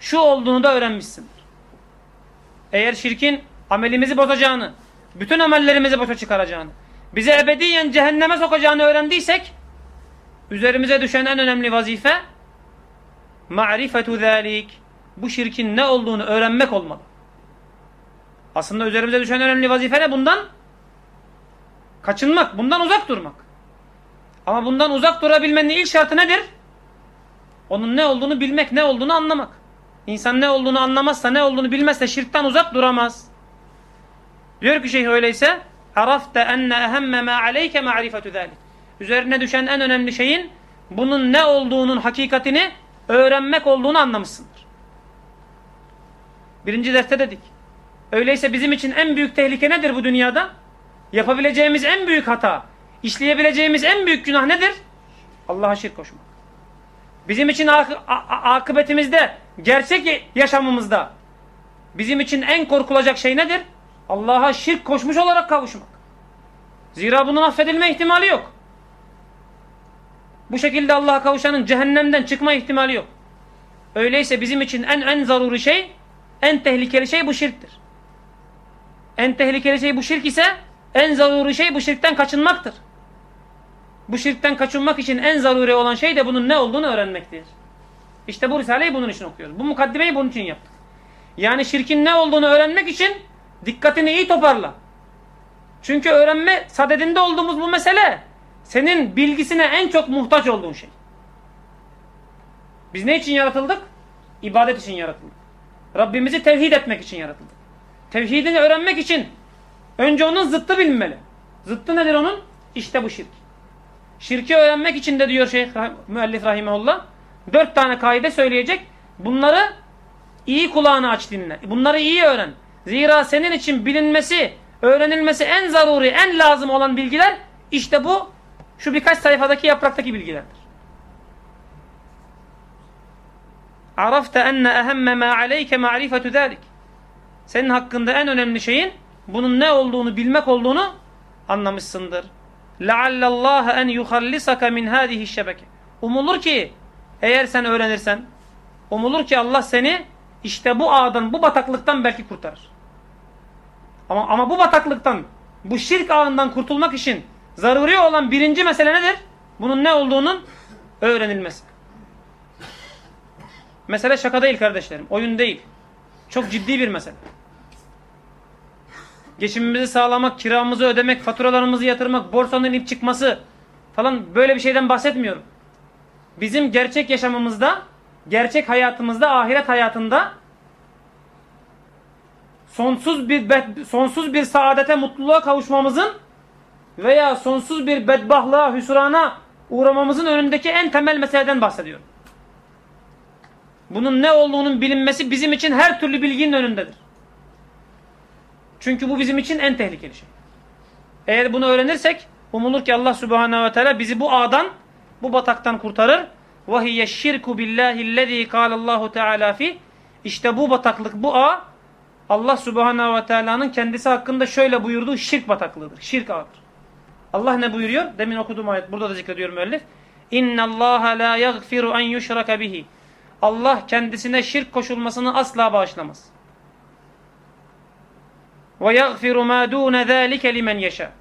şu olduğunu da öğrenmişsindir. Eğer şirkin amelimizi bozacağını, bütün amellerimizi boşa çıkaracağını, bize ebediyen cehenneme sokacağını öğrendiysek üzerimize düşen en önemli vazife ma'rifetu zalik bu şirkin ne olduğunu öğrenmek olmalı. Aslında üzerimize düşen önemli vazife ne bundan? Kaçınmak, bundan uzak durmak. Ama bundan uzak durabilmenin ilk şartı nedir? Onun ne olduğunu bilmek, ne olduğunu anlamak. İnsan ne olduğunu anlamazsa, ne olduğunu bilmezse şirkten uzak duramaz. Diyor ki şeyh öyleyse arafte enne ehemme ma aleyke ma'rifetu zalik. Üzerine düşen en önemli şeyin bunun ne olduğunun hakikatini öğrenmek olduğunu anlamışsındır. Birinci derste dedik. Öyleyse bizim için en büyük tehlike nedir bu dünyada? Yapabileceğimiz en büyük hata, işleyebileceğimiz en büyük günah nedir? Allah'a şirk koşmak. Bizim için ak akıbetimizde, gerçek yaşamımızda bizim için en korkulacak şey nedir? Allah'a şirk koşmuş olarak kavuşmak. Zira bunun affedilme ihtimali yok. Bu şekilde Allah'a kavuşanın cehennemden çıkma ihtimali yok. Öyleyse bizim için en en zaruri şey, en tehlikeli şey bu şirktir. En tehlikeli şey bu şirk ise en zaruri şey bu şirkten kaçınmaktır. Bu şirkten kaçınmak için en zaruri olan şey de bunun ne olduğunu öğrenmektir. İşte bu Risale'yi bunun için okuyoruz. Bu mukaddimeyi bunun için yaptık. Yani şirkin ne olduğunu öğrenmek için dikkatini iyi toparla. Çünkü öğrenme sadedinde olduğumuz bu mesele senin bilgisine en çok muhtaç olduğun şey. Biz ne için yaratıldık? İbadet için yaratıldık. Rabbimizi tevhid etmek için yaratıldık. Tevhidini öğrenmek için önce onun zıttı bilinmeli. Zıttı nedir onun? İşte bu şirk. Şirki öğrenmek için de diyor Şeyh Müellif Rahimahullah dört tane kaide söyleyecek. Bunları iyi kulağını aç dinle. Bunları iyi öğren. Zira senin için bilinmesi, öğrenilmesi en zaruri, en lazım olan bilgiler işte bu şu birkaç sayfadaki yapraktaki bilgilerdir. Arafte enne ehemme ma aleyke ma'rifetu zalik. Senin hakkında en önemli şeyin bunun ne olduğunu bilmek olduğunu anlamışsındır. لَعَلَّ en yuhallisaka min hadihi şebeke. Umulur ki eğer sen öğrenirsen umulur ki Allah seni işte bu ağdan, bu bataklıktan belki kurtarır. Ama, ama bu bataklıktan, bu şirk ağından kurtulmak için zaruri olan birinci mesele nedir? Bunun ne olduğunun öğrenilmesi. Mesele şaka değil kardeşlerim. Oyun değil. Çok ciddi bir mesele. Geçimimizi sağlamak, kiramızı ödemek, faturalarımızı yatırmak, borsanın ip çıkması falan böyle bir şeyden bahsetmiyorum. Bizim gerçek yaşamımızda, gerçek hayatımızda, ahiret hayatında sonsuz bir sonsuz bir saadete, mutluluğa kavuşmamızın veya sonsuz bir bedbahlığa, hüsrana uğramamızın önündeki en temel meseleden bahsediyorum. Bunun ne olduğunun bilinmesi bizim için her türlü bilginin önündedir. Çünkü bu bizim için en tehlikeli şey. Eğer bunu öğrenirsek umulur ki Allah Subhanahu ve Teala bizi bu ağdan, bu bataktan kurtarır. وَهِيَ الشِّرْكُ بِاللّٰهِ الَّذ۪ي قَالَ اللّٰهُ تَعَالَى ف۪ي İşte bu bataklık, bu ağ Allah Subhanahu ve Teala'nın kendisi hakkında şöyle buyurduğu şirk bataklığıdır. Şirk ağıdır. Allah ne buyuruyor? Demin okuduğum ayet burada da zikrediyor müellif. İnna Allah la yaghfiru en yushraka bihi. Allah kendisine şirk koşulmasını asla bağışlamaz. Ve yaghfiru ma dun zalika limen yasha.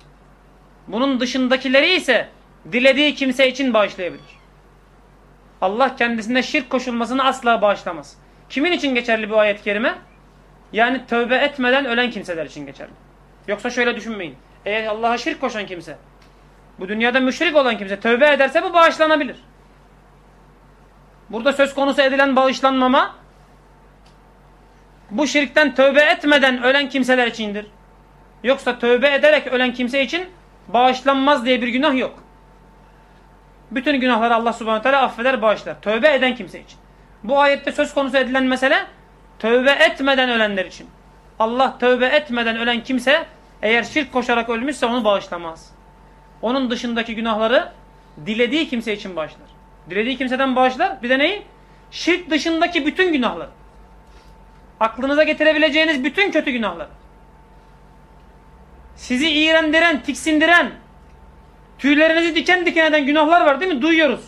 Bunun dışındakileri ise dilediği kimse için bağışlayabilir. Allah kendisine şirk koşulmasını asla bağışlamaz. Kimin için geçerli bu ayet-i kerime? Yani tövbe etmeden ölen kimseler için geçerli. Yoksa şöyle düşünmeyin. Eğer Allah'a şirk koşan kimse, bu dünyada müşrik olan kimse tövbe ederse bu bağışlanabilir. Burada söz konusu edilen bağışlanmama bu şirkten tövbe etmeden ölen kimseler içindir. Yoksa tövbe ederek ölen kimse için bağışlanmaz diye bir günah yok. Bütün günahları Allah subhanahu teala affeder, bağışlar. Tövbe eden kimse için. Bu ayette söz konusu edilen mesele tövbe etmeden ölenler için. Allah tövbe etmeden ölen kimse eğer şirk koşarak ölmüşse onu bağışlamaz. Onun dışındaki günahları dilediği kimse için bağışlar. Dilediği kimseden bağışlar. Bir de neyi? Şirk dışındaki bütün günahları. Aklınıza getirebileceğiniz bütün kötü günahlar. Sizi iğrendiren, tiksindiren, tüylerinizi diken diken eden günahlar var değil mi? Duyuyoruz.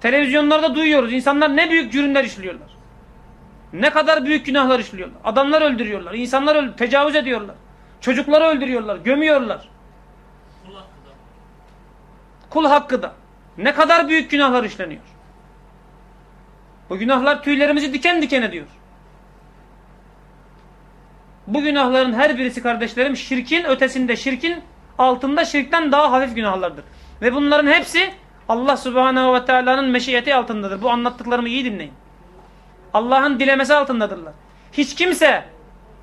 Televizyonlarda duyuyoruz. İnsanlar ne büyük cürümler işliyorlar. Ne kadar büyük günahlar işliyorlar. Adamlar öldürüyorlar. insanlar öldür tecavüz ediyorlar. Çocukları öldürüyorlar. Gömüyorlar. Kul hakkı da. Kul hakkı da. Ne kadar büyük günahlar işleniyor. Bu günahlar tüylerimizi diken diken ediyor. Bu günahların her birisi kardeşlerim şirkin ötesinde, şirkin altında şirkten daha hafif günahlardır. Ve bunların hepsi Allah subhanehu ve teala'nın meşiyeti altındadır. Bu anlattıklarımı iyi dinleyin. Allah'ın dilemesi altındadırlar. Hiç kimse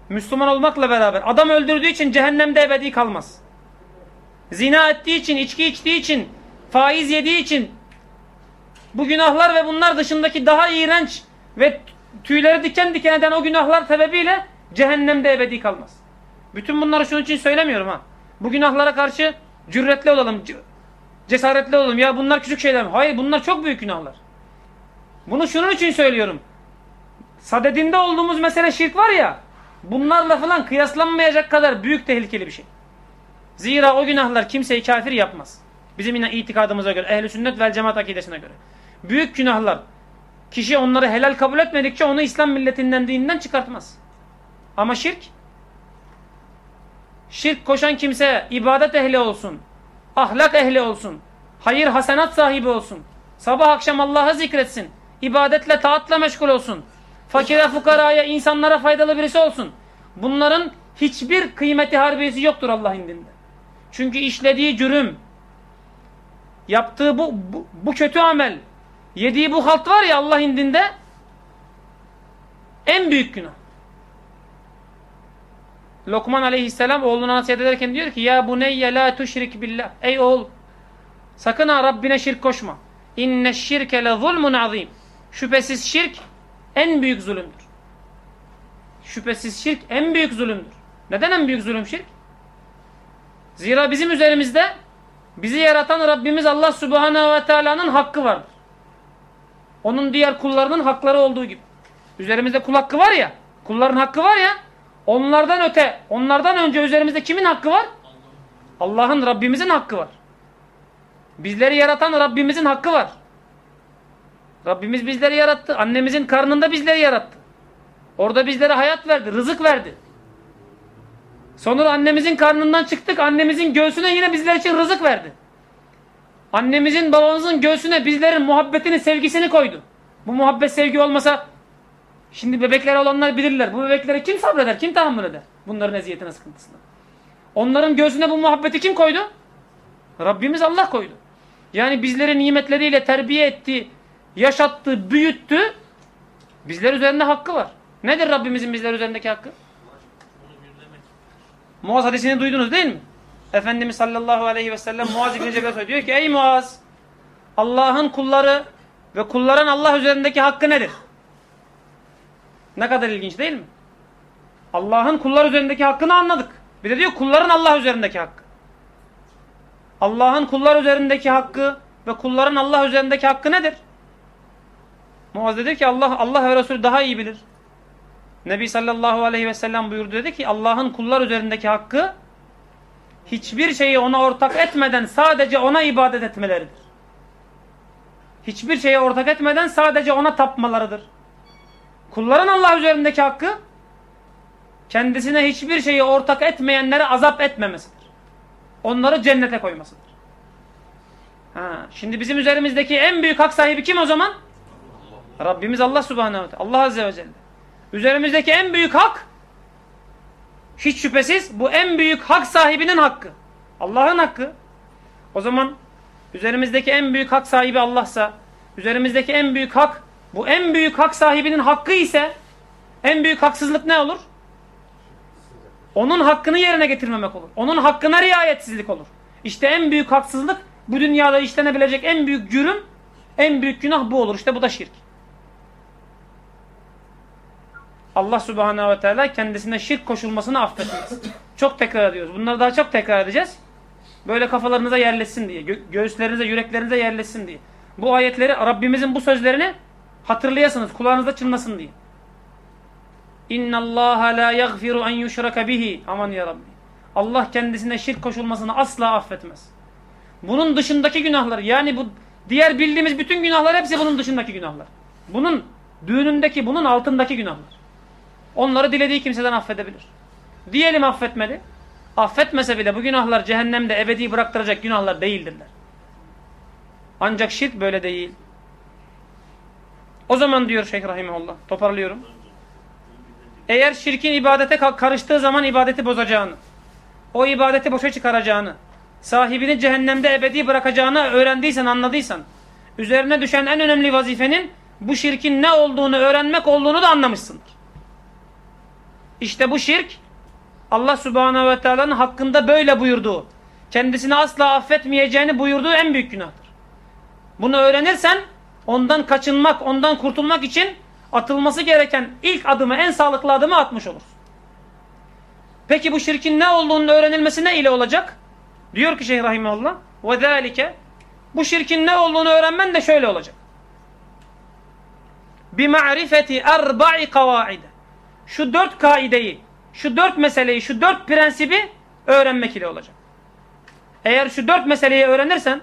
Müslüman olmakla beraber adam öldürdüğü için cehennemde ebedi kalmaz. Zina ettiği için, içki içtiği için, faiz yediği için bu günahlar ve bunlar dışındaki daha iğrenç ve tüyleri diken diken eden o günahlar sebebiyle cehennemde ebedi kalmaz. Bütün bunları şunun için söylemiyorum ha. Bu günahlara karşı cüretli olalım, cesaretli olalım. Ya bunlar küçük şeyler mi? Hayır bunlar çok büyük günahlar. Bunu şunun için söylüyorum. Sadedinde olduğumuz mesele şirk var ya, bunlarla falan kıyaslanmayacak kadar büyük tehlikeli bir şey. Zira o günahlar kimseyi kafir yapmaz. Bizim yine itikadımıza göre, ehl sünnet vel cemaat akidesine göre. Büyük günahlar, kişi onları helal kabul etmedikçe onu İslam milletinden, dininden çıkartmaz. Ama şirk, şirk koşan kimse ibadet ehli olsun, ahlak ehli olsun, hayır hasenat sahibi olsun, sabah akşam Allah'ı zikretsin, ibadetle taatla meşgul olsun, fakire fukaraya, insanlara faydalı birisi olsun. Bunların hiçbir kıymeti harbiyesi yoktur Allah indinde. Çünkü işlediği cürüm, yaptığı bu, bu, bu kötü amel, yediği bu halt var ya Allah indinde en büyük günah. Lokman aleyhisselam oğluna nasihat ederken diyor ki Ya buneyye la tuşrik billah. Ey oğul sakın ha Rabbine şirk koşma. İnne şirke le zulmun azim. Şüphesiz şirk en büyük zulümdür. Şüphesiz şirk en büyük zulümdür. Neden en büyük zulüm şirk? Zira bizim üzerimizde bizi yaratan Rabbimiz Allah Subhanahu ve Teala'nın hakkı vardır. Onun diğer kullarının hakları olduğu gibi. Üzerimizde kul hakkı var ya, kulların hakkı var ya, onlardan öte, onlardan önce üzerimizde kimin hakkı var? Allah'ın, Rabbimizin hakkı var. Bizleri yaratan Rabbimizin hakkı var. Rabbimiz bizleri yarattı. Annemizin karnında bizleri yarattı. Orada bizlere hayat verdi, rızık verdi. Sonra annemizin karnından çıktık. Annemizin göğsüne yine bizler için rızık verdi. Annemizin babamızın göğsüne bizlerin muhabbetini, sevgisini koydu. Bu muhabbet sevgi olmasa şimdi bebekler olanlar bilirler. Bu bebeklere kim sabreder, kim tahammül eder? Bunların eziyetine, sıkıntısına. Onların göğsüne bu muhabbeti kim koydu? Rabbimiz Allah koydu. Yani bizleri nimetleriyle terbiye etti, yaşattı, büyüttü. Bizler üzerinde hakkı var. Nedir Rabbimizin bizler üzerindeki hakkı? Muaz hadisini duydunuz değil mi? Efendimiz sallallahu aleyhi ve sellem Muaz İbni Cebel söylüyor diyor ki ey Muaz Allah'ın kulları ve kulların Allah üzerindeki hakkı nedir? Ne kadar ilginç değil mi? Allah'ın kullar üzerindeki hakkını anladık. Bir de diyor kulların Allah üzerindeki hakkı. Allah'ın kullar üzerindeki hakkı ve kulların Allah üzerindeki hakkı nedir? Muaz dedi ki Allah Allah ve Resulü daha iyi bilir. Nebi sallallahu aleyhi ve sellem buyurdu dedi ki Allah'ın kullar üzerindeki hakkı hiçbir şeyi ona ortak etmeden sadece ona ibadet etmeleridir. Hiçbir şeye ortak etmeden sadece ona tapmalarıdır. Kulların Allah üzerindeki hakkı kendisine hiçbir şeyi ortak etmeyenlere azap etmemesidir. Onları cennete koymasıdır. Ha, şimdi bizim üzerimizdeki en büyük hak sahibi kim o zaman? Rabbimiz Allah Subhanahu ve. Allah Azze ve Celle. Üzerimizdeki en büyük hak hiç şüphesiz bu en büyük hak sahibinin hakkı. Allah'ın hakkı. O zaman üzerimizdeki en büyük hak sahibi Allah'sa, üzerimizdeki en büyük hak, bu en büyük hak sahibinin hakkı ise en büyük haksızlık ne olur? Onun hakkını yerine getirmemek olur. Onun hakkına riayetsizlik olur. İşte en büyük haksızlık bu dünyada işlenebilecek en büyük cürüm, en büyük günah bu olur. İşte bu da şirk. Allah Subhanahu ve Teala kendisine şirk koşulmasını affetmez. Çok tekrar ediyoruz. Bunları daha çok tekrar edeceğiz. Böyle kafalarınıza yerleşsin diye, gö göğüslerinize, yüreklerinize yerleşsin diye. Bu ayetleri, Rabbimizin bu sözlerini hatırlayasınız, kulağınızda çınlasın diye. İnna Allah la yaghfiru en yushraka bihi. Aman ya Rabbi. Allah kendisine şirk koşulmasını asla affetmez. Bunun dışındaki günahlar yani bu diğer bildiğimiz bütün günahlar hepsi bunun dışındaki günahlar. Bunun düğünündeki, bunun altındaki günahlar. Onları dilediği kimseden affedebilir. Diyelim affetmedi. Affetmese bile bu günahlar cehennemde ebedi bıraktıracak günahlar değildirler. Ancak şirk böyle değil. O zaman diyor Şeyh Rahimullah, toparlıyorum. Eğer şirkin ibadete karıştığı zaman ibadeti bozacağını, o ibadeti boşa çıkaracağını, sahibini cehennemde ebedi bırakacağını öğrendiysen, anladıysan, üzerine düşen en önemli vazifenin bu şirkin ne olduğunu öğrenmek olduğunu da anlamışsındır. İşte bu şirk Allah Subhanahu ve Teala'nın hakkında böyle buyurduğu, kendisini asla affetmeyeceğini buyurduğu en büyük günahtır. Bunu öğrenirsen ondan kaçınmak, ondan kurtulmak için atılması gereken ilk adımı, en sağlıklı adımı atmış olursun. Peki bu şirkin ne olduğunun öğrenilmesi ne ile olacak? Diyor ki Şeyh Rahimullah ve zâlike bu şirkin ne olduğunu öğrenmen de şöyle olacak. Ma'rifeti erba'i kavaide. Şu dört kaideyi, şu dört meseleyi, şu dört prensibi öğrenmek ile olacak. Eğer şu dört meseleyi öğrenirsen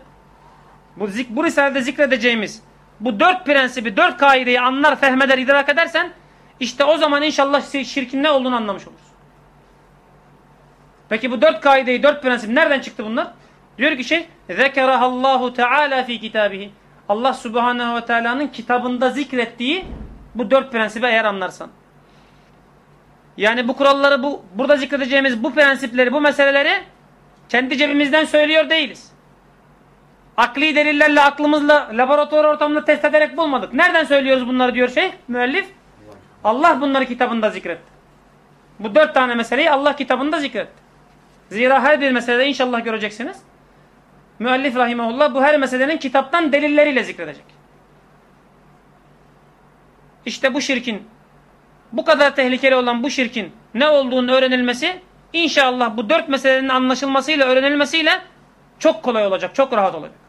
bu, bu risalede zikredeceğimiz bu dört prensibi, dört kaideyi anlar, fehmeder, idrak edersen işte o zaman inşallah şirkin ne olduğunu anlamış olursun. Peki bu dört kaideyi, dört prensip nereden çıktı bunlar? Diyor ki şey, zekerahallahu teala fi kitabihi. Allah subhanahu ve teala'nın kitabında zikrettiği bu dört prensibi eğer anlarsan. Yani bu kuralları, bu burada zikredeceğimiz bu prensipleri, bu meseleleri kendi cebimizden söylüyor değiliz. Akli delillerle, aklımızla, laboratuvar ortamında test ederek bulmadık. Nereden söylüyoruz bunları diyor şey, müellif? Allah bunları kitabında zikretti. Bu dört tane meseleyi Allah kitabında zikretti. Zira her bir meselede inşallah göreceksiniz. Müellif rahimahullah bu her meselenin kitaptan delilleriyle zikredecek. İşte bu şirkin, bu kadar tehlikeli olan bu şirkin ne olduğunu öğrenilmesi inşallah bu dört meselenin anlaşılmasıyla, öğrenilmesiyle çok kolay olacak, çok rahat olacak.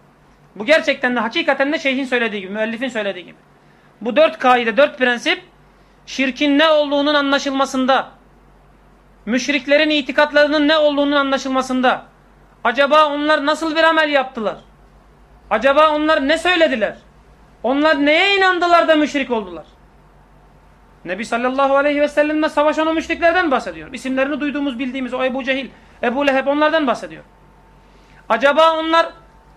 Bu gerçekten de hakikaten de şeyhin söylediği gibi, müellifin söylediği gibi. Bu dört kaide, dört prensip şirkin ne olduğunun anlaşılmasında, müşriklerin itikatlarının ne olduğunun anlaşılmasında, acaba onlar nasıl bir amel yaptılar? Acaba onlar ne söylediler? Onlar neye inandılar da müşrik oldular? Nebi sallallahu aleyhi ve sellemle savaşan o müşriklerden bahsediyor. İsimlerini duyduğumuz, bildiğimiz o Ebu Cehil, Ebu Leheb onlardan bahsediyor. Acaba onlar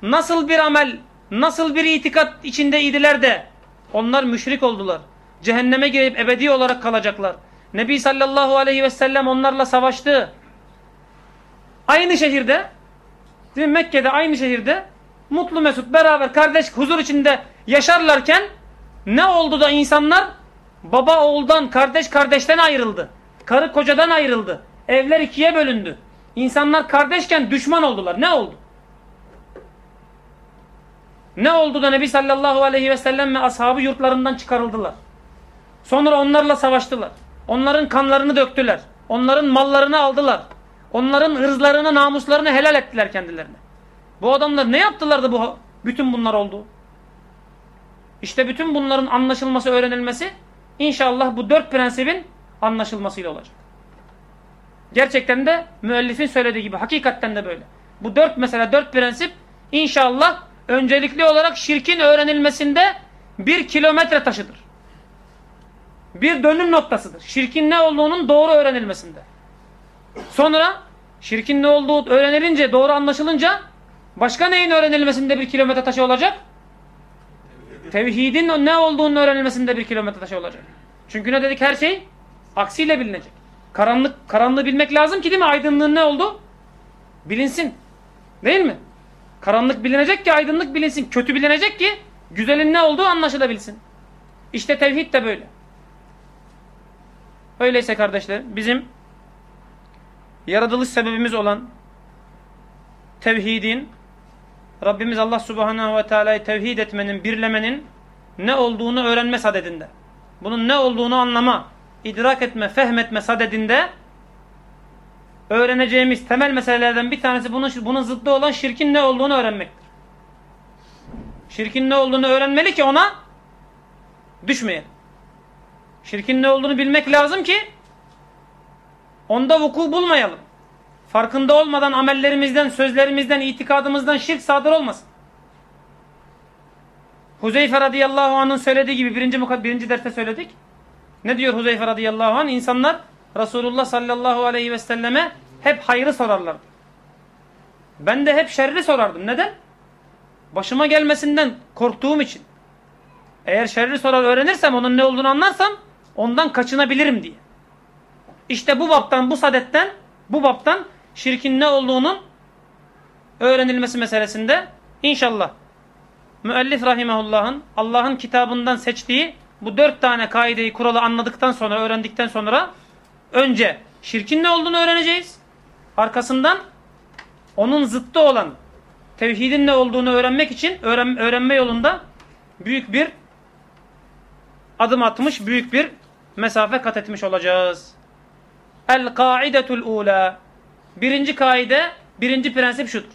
nasıl bir amel, nasıl bir itikat içindeydiler de onlar müşrik oldular. Cehenneme girip ebedi olarak kalacaklar. Nebi sallallahu aleyhi ve sellem onlarla savaştı. Aynı şehirde, değil mi? Mekke'de aynı şehirde mutlu mesut beraber kardeş huzur içinde yaşarlarken ne oldu da insanlar baba oğuldan, kardeş kardeşten ayrıldı. Karı kocadan ayrıldı. Evler ikiye bölündü. İnsanlar kardeşken düşman oldular. Ne oldu? Ne oldu da Nebi sallallahu aleyhi ve sellem ve ashabı yurtlarından çıkarıldılar. Sonra onlarla savaştılar. Onların kanlarını döktüler. Onların mallarını aldılar. Onların hırzlarını, namuslarını helal ettiler kendilerine. Bu adamlar ne yaptılar da bu, bütün bunlar oldu? İşte bütün bunların anlaşılması, öğrenilmesi inşallah bu dört prensibin anlaşılmasıyla olacak. Gerçekten de müellifin söylediği gibi hakikaten de böyle. Bu dört mesela dört prensip inşallah öncelikli olarak şirkin öğrenilmesinde bir kilometre taşıdır. Bir dönüm noktasıdır. Şirkin ne olduğunun doğru öğrenilmesinde. Sonra şirkin ne olduğu öğrenilince, doğru anlaşılınca Başka neyin öğrenilmesinde bir kilometre taşı olacak? Tevhidin ne olduğunu öğrenilmesinde bir kilometre taşı olacak. Çünkü ne dedik her şey aksiyle bilinecek. Karanlık karanlığı bilmek lazım ki değil mi? Aydınlığın ne oldu? Bilinsin. Değil mi? Karanlık bilinecek ki aydınlık bilinsin. Kötü bilinecek ki güzelin ne olduğu anlaşılabilsin. İşte tevhid de böyle. Öyleyse kardeşler bizim yaratılış sebebimiz olan tevhidin Rabbimiz Allah Subhanahu ve Teala'yı tevhid etmenin, birlemenin ne olduğunu öğrenme sadedinde. Bunun ne olduğunu anlama, idrak etme, fehmetme sadedinde öğreneceğimiz temel meselelerden bir tanesi bunun, bunun zıddı olan şirkin ne olduğunu öğrenmektir. Şirkin ne olduğunu öğrenmeli ki ona düşmeyelim. Şirkin ne olduğunu bilmek lazım ki onda vuku bulmayalım. Farkında olmadan amellerimizden, sözlerimizden, itikadımızdan şirk sadır olmasın. Huzeyfe radıyallahu anh'ın söylediği gibi birinci, birinci derste söyledik. Ne diyor Huzeyfe radıyallahu anh? İnsanlar Resulullah sallallahu aleyhi ve selleme hep hayrı sorarlardı. Ben de hep şerri sorardım. Neden? Başıma gelmesinden korktuğum için. Eğer şerri sorar öğrenirsem, onun ne olduğunu anlarsam ondan kaçınabilirim diye. İşte bu baptan, bu sadetten, bu baptan şirkin ne olduğunun öğrenilmesi meselesinde inşallah müellif rahimehullah'ın Allah'ın kitabından seçtiği bu dört tane kaideyi, kuralı anladıktan sonra, öğrendikten sonra önce şirkin ne olduğunu öğreneceğiz. Arkasından onun zıttı olan tevhidin ne olduğunu öğrenmek için öğren öğrenme yolunda büyük bir adım atmış, büyük bir mesafe kat etmiş olacağız. El kaidetul ula. Birinci kaide, birinci prensip şudur.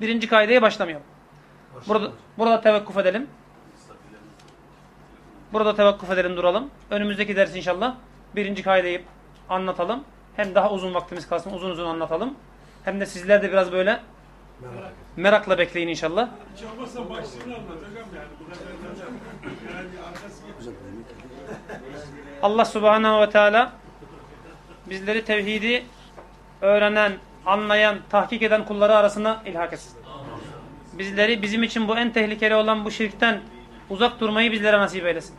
Birinci kaideye başlamayalım. Burada, burada tevekkuf edelim. Burada tevekkuf edelim duralım. Önümüzdeki ders inşallah birinci kaideyi anlatalım. Hem daha uzun vaktimiz kalsın uzun uzun anlatalım. Hem de sizler de biraz böyle merakla bekleyin inşallah. Hiç başlığını anlatacağım yani. Allah subhanahu ve teala bizleri tevhidi öğrenen, anlayan, tahkik eden kulları arasına ilhak etsin. Bizleri bizim için bu en tehlikeli olan bu şirkten uzak durmayı bizlere nasip eylesin.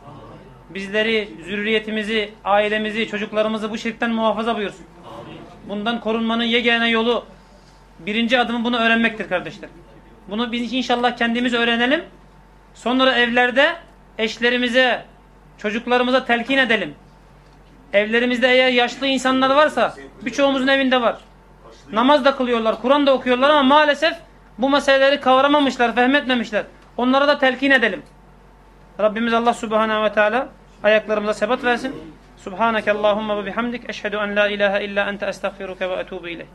Bizleri, zürriyetimizi, ailemizi, çocuklarımızı bu şirkten muhafaza buyursun. Bundan korunmanın yegane yolu birinci adımı bunu öğrenmektir kardeşler. Bunu biz inşallah kendimiz öğrenelim. Sonra evlerde eşlerimize, çocuklarımıza telkin edelim. Evlerimizde eğer yaşlı insanlar varsa birçoğumuzun evinde var. Namaz da kılıyorlar, Kur'an da okuyorlar ama maalesef bu meseleleri kavramamışlar, fehmetmemişler. Onlara da telkin edelim. Rabbimiz Allah Subhanahu ve Teala ayaklarımıza sebat versin. Subhaneke Allahumma ve bihamdik eşhedü en la ilahe illa ente estağfiruke ve etubu ileyh.